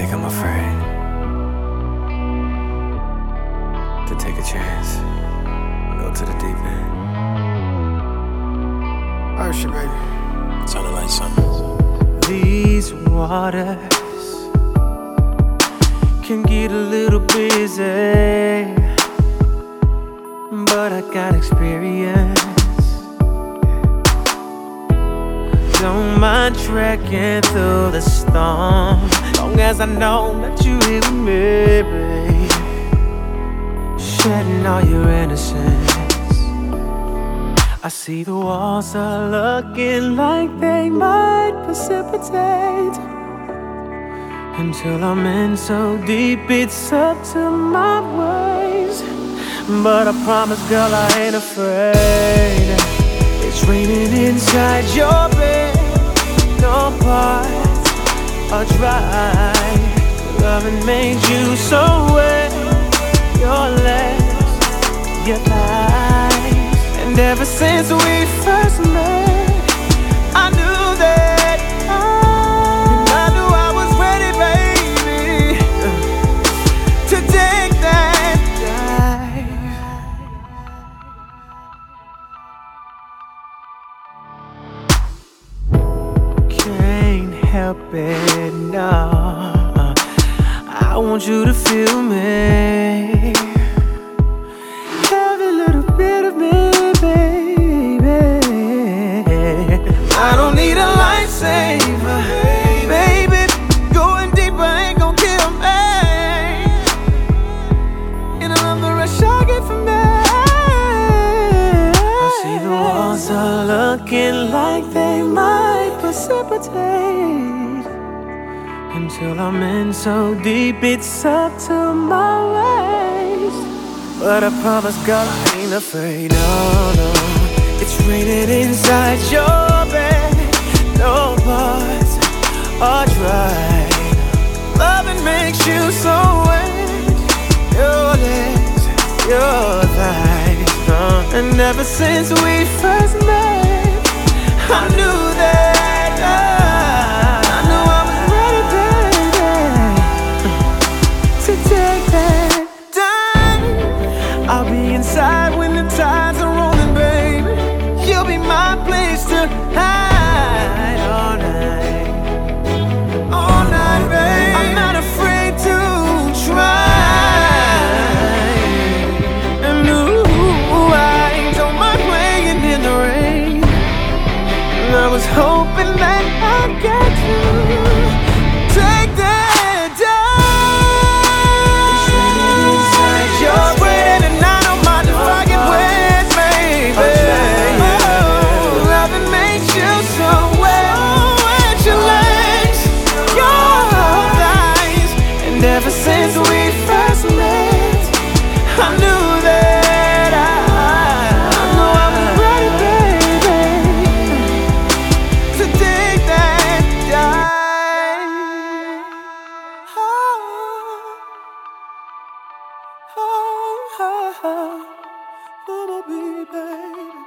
think I'm afraid to take a chance, go to the deep end. Usher, baby. Turn the lights on. These waters can get a little busy, but I got experience. Mind trekking through the storm, long as I know that you here with me, babe. Shedding all your innocence. I see the walls are looking like they might precipitate until I'm in so deep it's up to my waist. But I promise, girl, I ain't afraid. It's raining inside your parts are dry. Loving made you so wet. Your legs, your thighs. And ever since we help it, no. I want you to feel me. Until I'm in so deep, it's up to my waist. But I promise, girl, I ain't afraid. No, no. It's raining inside your bed. No parts are dry. Loving makes you so wet. Your legs, your thighs. uh, And ever since we first met, I knew that I'll be inside when the tides are rolling, baby. You'll be my place to hide all night, all night, baby. I'm not afraid to try. And ooh, I don't mind playing in the rain. And I was hoping that I'd get to take that since we first met, I knew that I, I I was ready, baby to take that. Oh, oh, oh, oh, oh, baby.